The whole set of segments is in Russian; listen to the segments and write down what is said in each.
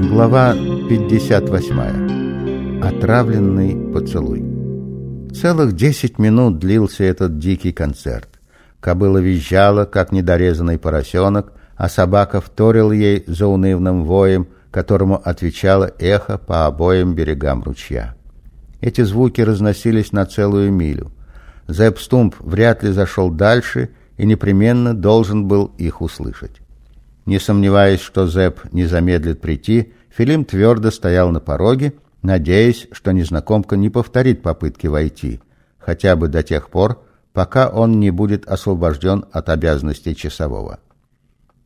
Глава 58. Отравленный поцелуй. Целых десять минут длился этот дикий концерт. Кобыла визжала, как недорезанный поросенок, а собака вторил ей заунывным воем, которому отвечало эхо по обоим берегам ручья. Эти звуки разносились на целую милю. Зэп Стумп вряд ли зашел дальше и непременно должен был их услышать. Не сомневаясь, что Зэп не замедлит прийти, Филим твердо стоял на пороге, надеясь, что незнакомка не повторит попытки войти, хотя бы до тех пор, пока он не будет освобожден от обязанностей часового.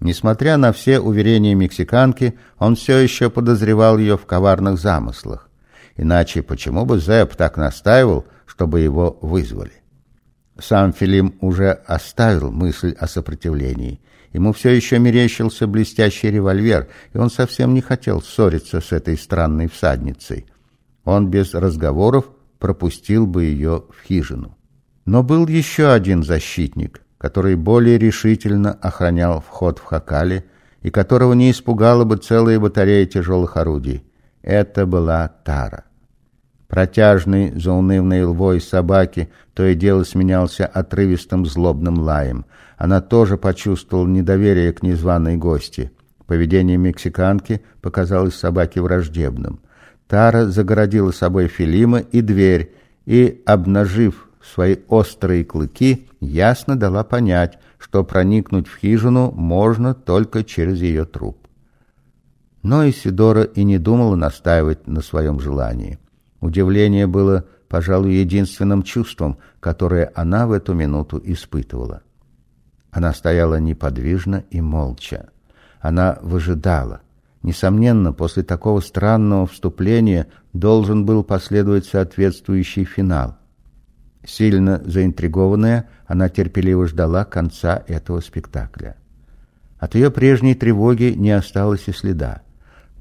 Несмотря на все уверения мексиканки, он все еще подозревал ее в коварных замыслах. Иначе почему бы Зэп так настаивал, чтобы его вызвали? Сам Филим уже оставил мысль о сопротивлении – Ему все еще мерещился блестящий револьвер, и он совсем не хотел ссориться с этой странной всадницей. Он без разговоров пропустил бы ее в хижину. Но был еще один защитник, который более решительно охранял вход в Хакали и которого не испугала бы целая батарея тяжелых орудий. Это была Тара. Протяжный, заунывный лвой собаки то и дело сменялся отрывистым злобным лаем. Она тоже почувствовала недоверие к незваной гости. Поведение мексиканки показалось собаке враждебным. Тара загородила собой Филима и дверь, и, обнажив свои острые клыки, ясно дала понять, что проникнуть в хижину можно только через ее труп. Но Исидора и не думала настаивать на своем желании. Удивление было, пожалуй, единственным чувством, которое она в эту минуту испытывала. Она стояла неподвижно и молча. Она выжидала. Несомненно, после такого странного вступления должен был последовать соответствующий финал. Сильно заинтригованная, она терпеливо ждала конца этого спектакля. От ее прежней тревоги не осталось и следа.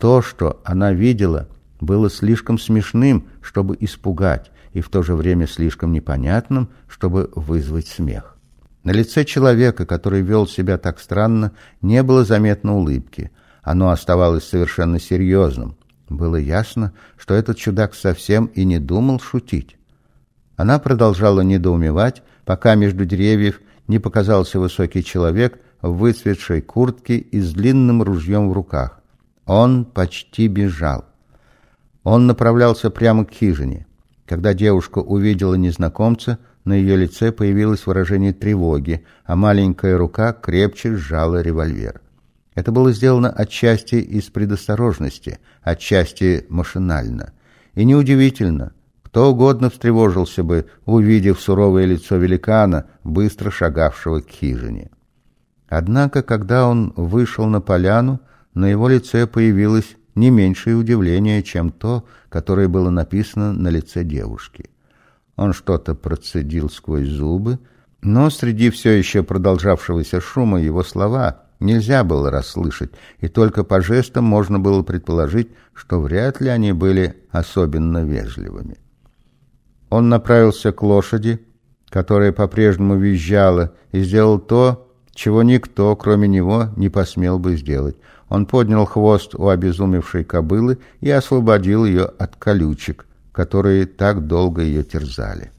То, что она видела, было слишком смешным, чтобы испугать, и в то же время слишком непонятным, чтобы вызвать смех. На лице человека, который вел себя так странно, не было заметно улыбки. Оно оставалось совершенно серьезным. Было ясно, что этот чудак совсем и не думал шутить. Она продолжала недоумевать, пока между деревьев не показался высокий человек в выцветшей куртке и с длинным ружьем в руках. Он почти бежал. Он направлялся прямо к хижине. Когда девушка увидела незнакомца, на ее лице появилось выражение тревоги, а маленькая рука крепче сжала револьвер. Это было сделано отчасти из предосторожности, отчасти машинально. И неудивительно, кто угодно встревожился бы, увидев суровое лицо великана, быстро шагавшего к хижине. Однако, когда он вышел на поляну, на его лице появилась не меньшее удивление, чем то, которое было написано на лице девушки. Он что-то процедил сквозь зубы, но среди все еще продолжавшегося шума его слова нельзя было расслышать, и только по жестам можно было предположить, что вряд ли они были особенно вежливыми. Он направился к лошади, которая по-прежнему визжала, и сделал то, чего никто, кроме него, не посмел бы сделать. Он поднял хвост у обезумевшей кобылы и освободил ее от колючек, которые так долго ее терзали.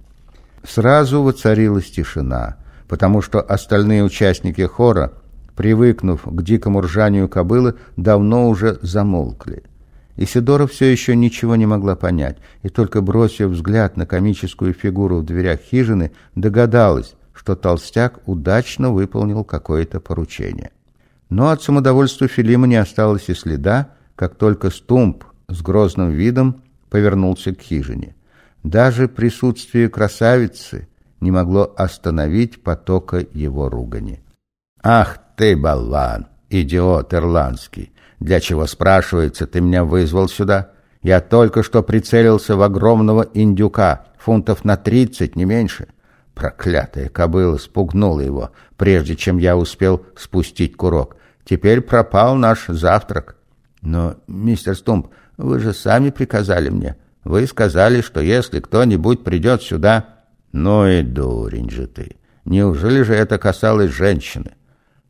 Сразу воцарилась тишина, потому что остальные участники хора, привыкнув к дикому ржанию кобылы, давно уже замолкли. Исидора все еще ничего не могла понять, и только бросив взгляд на комическую фигуру в дверях хижины, догадалась, что толстяк удачно выполнил какое-то поручение. Но от самодовольства Филима не осталось и следа, как только Стумп с грозным видом повернулся к хижине. Даже присутствие красавицы не могло остановить потока его ругани. «Ах ты, болван, идиот ирландский! Для чего, спрашивается, ты меня вызвал сюда? Я только что прицелился в огромного индюка, фунтов на тридцать, не меньше. Проклятая кобыла спугнула его, прежде чем я успел спустить курок. Теперь пропал наш завтрак. Но, мистер Стумп, вы же сами приказали мне. Вы сказали, что если кто-нибудь придет сюда... Ну и дурень же ты. Неужели же это касалось женщины?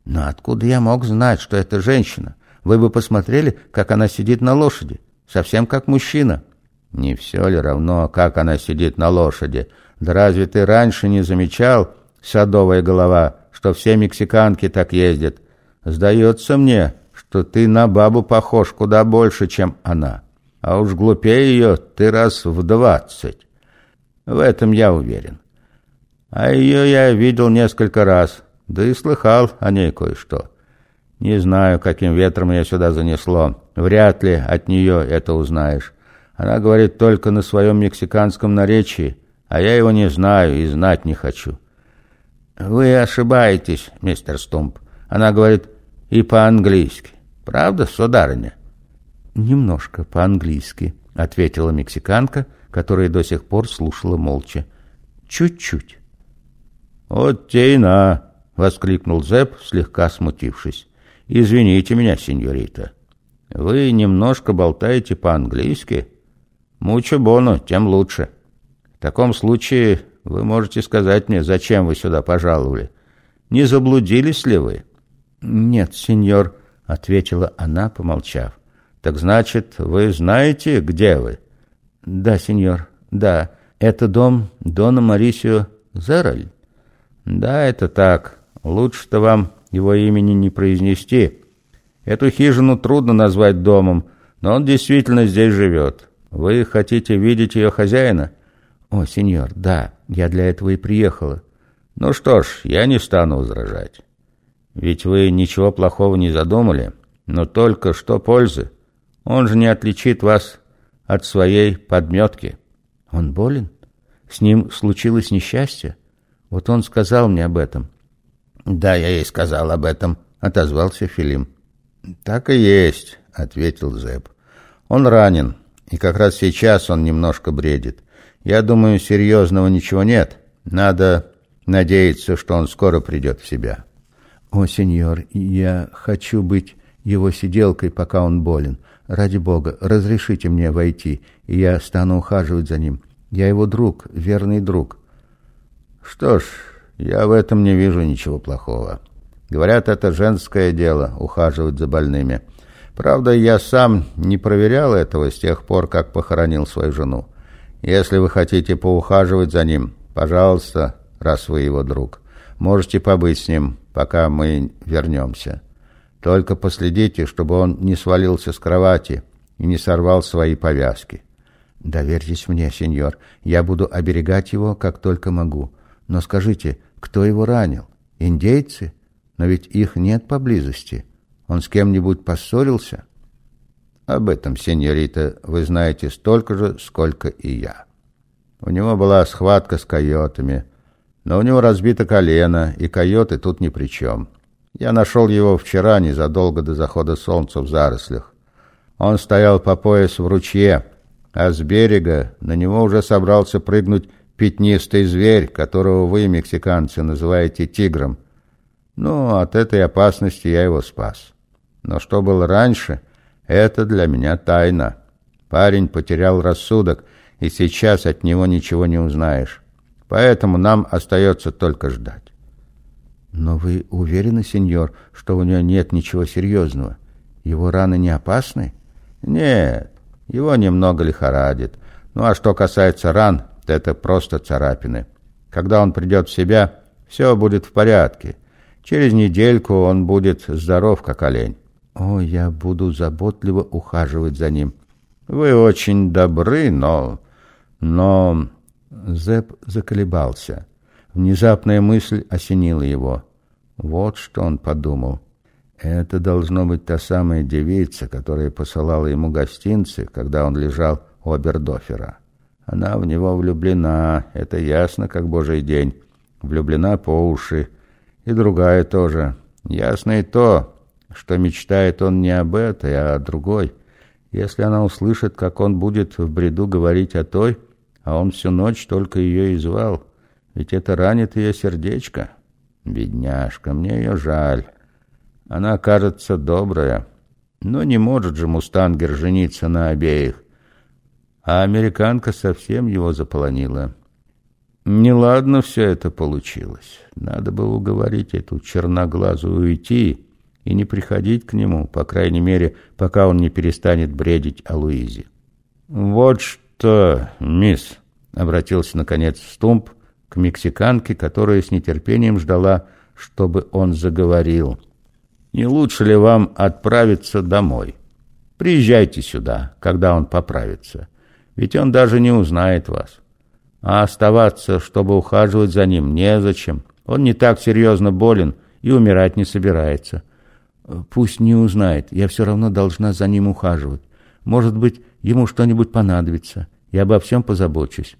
Но откуда я мог знать, что это женщина? Вы бы посмотрели, как она сидит на лошади. Совсем как мужчина. Не все ли равно, как она сидит на лошади? Да разве ты раньше не замечал, садовая голова, что все мексиканки так ездят? Сдается мне, что ты на бабу похож куда больше, чем она. А уж глупее ее ты раз в двадцать. В этом я уверен. А ее я видел несколько раз, да и слыхал о ней кое-что. Не знаю, каким ветром ее сюда занесло. Вряд ли от нее это узнаешь. Она говорит только на своем мексиканском наречии, а я его не знаю и знать не хочу. Вы ошибаетесь, мистер Стумп. Она говорит и по-английски. Правда, сударыня? Немножко по-английски, ответила мексиканка, которая до сих пор слушала молча. Чуть-чуть. Вот те и на, воскликнул Зэп, слегка смутившись. Извините меня, сеньорита. Вы немножко болтаете по-английски? Мучо боно, тем лучше. В таком случае вы можете сказать мне, зачем вы сюда пожаловали? Не заблудились ли вы? Нет, сеньор, ответила она, помолчав. Так значит, вы знаете, где вы? Да, сеньор, да. Это дом Дона Марисио Зераль. Да, это так. Лучше-то вам его имени не произнести. Эту хижину трудно назвать домом, но он действительно здесь живет. Вы хотите видеть ее хозяина? О, сеньор, да, я для этого и приехала. Ну что ж, я не стану возражать. Ведь вы ничего плохого не задумали, но только что пользы. Он же не отличит вас от своей подметки. Он болен? С ним случилось несчастье? Вот он сказал мне об этом. Да, я ей сказал об этом, отозвался Филим. Так и есть, ответил Зэб. Он ранен, и как раз сейчас он немножко бредит. Я думаю, серьезного ничего нет. Надо надеяться, что он скоро придет в себя. О, сеньор, я хочу быть его сиделкой, пока он болен. Ради бога, разрешите мне войти, и я стану ухаживать за ним. Я его друг, верный друг. Что ж, я в этом не вижу ничего плохого. Говорят, это женское дело ухаживать за больными. Правда, я сам не проверял этого с тех пор, как похоронил свою жену. Если вы хотите поухаживать за ним, пожалуйста, раз вы его друг, можете побыть с ним, пока мы вернемся. Только последите, чтобы он не свалился с кровати и не сорвал свои повязки. Доверьтесь мне, сеньор, я буду оберегать его, как только могу. Но скажите, кто его ранил? Индейцы? Но ведь их нет поблизости. Он с кем-нибудь поссорился? Об этом, сеньорита, вы знаете столько же, сколько и я. У него была схватка с койотами, но у него разбито колено, и койоты тут ни при чем. Я нашел его вчера, незадолго до захода солнца в зарослях. Он стоял по пояс в ручье, а с берега на него уже собрался прыгнуть пятнистый зверь, которого вы, мексиканцы, называете тигром. Ну, от этой опасности я его спас. Но что было раньше, это для меня тайна. Парень потерял рассудок, и сейчас от него ничего не узнаешь. Поэтому нам остается только ждать. Но вы уверены, сеньор, что у него нет ничего серьезного? Его раны не опасны? Нет, его немного лихорадит. Ну а что касается ран, то это просто царапины. Когда он придет в себя, все будет в порядке. Через недельку он будет здоров, как олень. О, я буду заботливо ухаживать за ним. Вы очень добры, но... но... Зэп заколебался. Внезапная мысль осенила его. Вот что он подумал. Это должно быть та самая девица, которая посылала ему гостинцы, когда он лежал у Обердофера. Она в него влюблена, это ясно, как божий день. Влюблена по уши. И другая тоже. Ясно и то, что мечтает он не об этой, а о другой. Если она услышит, как он будет в бреду говорить о той, а он всю ночь только ее и звал, ведь это ранит ее сердечко. Бедняжка, мне ее жаль. Она, кажется, добрая, но не может же мустангер жениться на обеих. А американка совсем его заполонила. Неладно все это получилось. Надо было уговорить эту черноглазую уйти, и не приходить к нему, по крайней мере, пока он не перестанет бредить о Луизе. «Вот что, мисс», — обратился, наконец, Стумп к мексиканке, которая с нетерпением ждала, чтобы он заговорил. «Не лучше ли вам отправиться домой? Приезжайте сюда, когда он поправится, ведь он даже не узнает вас. А оставаться, чтобы ухаживать за ним, незачем. Он не так серьезно болен и умирать не собирается. Пусть не узнает, я все равно должна за ним ухаживать. Может быть, ему что-нибудь понадобится. Я обо всем позабочусь.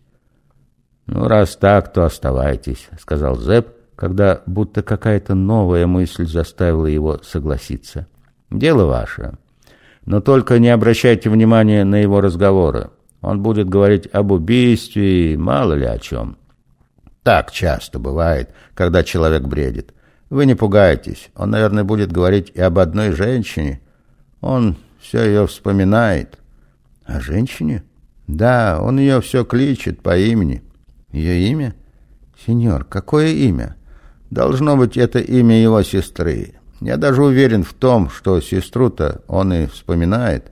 «Ну, раз так, то оставайтесь», — сказал Зэп, когда будто какая-то новая мысль заставила его согласиться. «Дело ваше. Но только не обращайте внимания на его разговоры. Он будет говорить об убийстве и мало ли о чем». Так часто бывает, когда человек бредит. Вы не пугайтесь, он, наверное, будет говорить и об одной женщине. Он все ее вспоминает. О женщине? Да, он ее все кличет по имени. Ее имя? Сеньор, какое имя? Должно быть, это имя его сестры. Я даже уверен в том, что сестру-то он и вспоминает.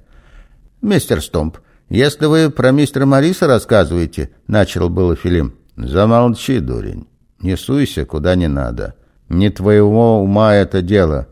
Мистер Стомп, если вы про мистера Мариса рассказываете, начал было Филим. Замолчи, дурень. Не суйся, куда не надо. Не твоего ума это дело.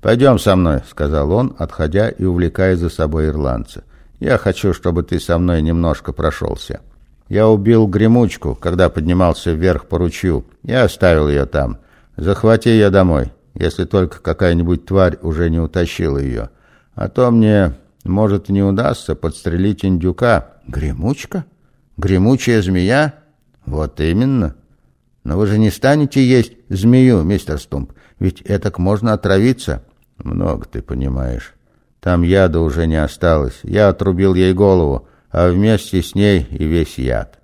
Пойдем со мной, сказал он, отходя и увлекая за собой ирландца. Я хочу, чтобы ты со мной немножко прошелся. Я убил гремучку, когда поднимался вверх по ручью. Я оставил ее там. Захвати ее домой, если только какая-нибудь тварь уже не утащила ее. А то мне, может, не удастся подстрелить индюка. Гремучка? Гремучая змея? Вот именно. Но вы же не станете есть змею, мистер Стумп, ведь этак можно отравиться. Много ты понимаешь. Там яда уже не осталось. Я отрубил ей голову, а вместе с ней и весь яд.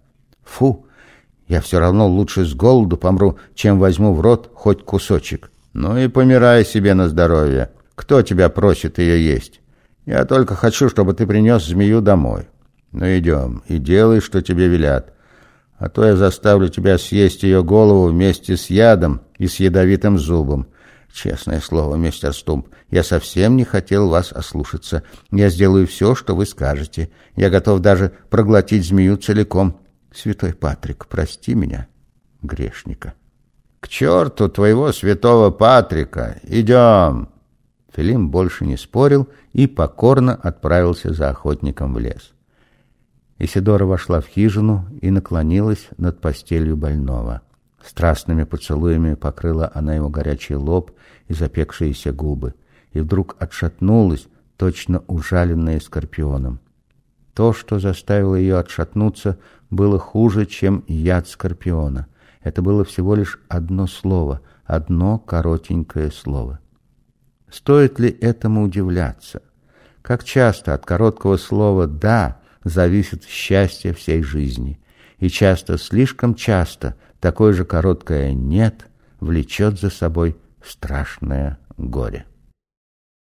Фу, я все равно лучше с голоду помру, чем возьму в рот хоть кусочек. Ну и помирай себе на здоровье. Кто тебя просит ее есть? Я только хочу, чтобы ты принес змею домой. Ну идем и делай, что тебе велят а то я заставлю тебя съесть ее голову вместе с ядом и с ядовитым зубом. Честное слово, мистер Стумп, я совсем не хотел вас ослушаться. Я сделаю все, что вы скажете. Я готов даже проглотить змею целиком. Святой Патрик, прости меня, грешника. К черту твоего святого Патрика! Идем!» Филим больше не спорил и покорно отправился за охотником в лес. Исидора вошла в хижину и наклонилась над постелью больного. Страстными поцелуями покрыла она его горячий лоб и запекшиеся губы, и вдруг отшатнулась, точно ужаленная скорпионом. То, что заставило ее отшатнуться, было хуже, чем яд скорпиона. Это было всего лишь одно слово, одно коротенькое слово. Стоит ли этому удивляться? Как часто от короткого слова «да» зависит счастье всей жизни. И часто, слишком часто, такое же короткое «нет» влечет за собой страшное горе.